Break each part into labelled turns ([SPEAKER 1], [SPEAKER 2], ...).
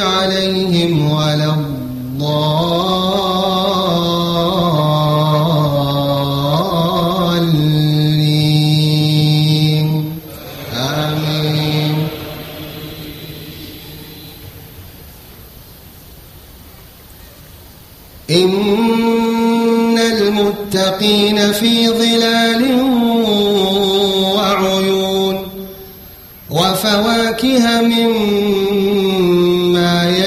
[SPEAKER 1] عليهم ولا الضالين. آمين. إن المتقين في ظلال وعيون وفواكه مما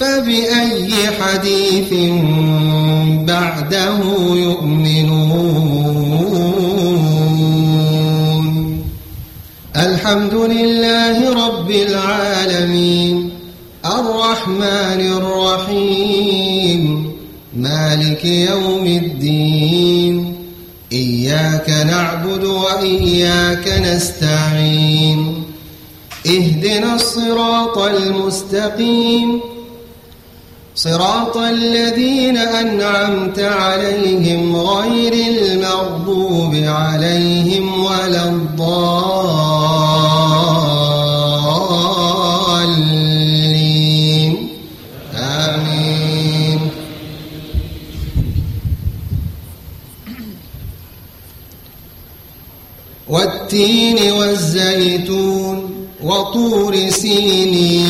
[SPEAKER 1] فبأي حديث بعده يؤمنون؟ الحمد لله رب العالمين. الرحمن الرحيم. مالك يوم الدين. إياك نعبد وإياك نستعين. اهدنا الصراط المستقيم. صراط الذين أنعمت عليهم غير المغضوب عليهم ولا الضالين. آمين. والتين والزيتون وطور سينين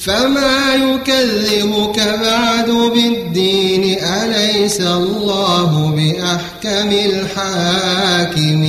[SPEAKER 1] فما يكذبك بعد بالدين أليس الله بأحكم الحاكمين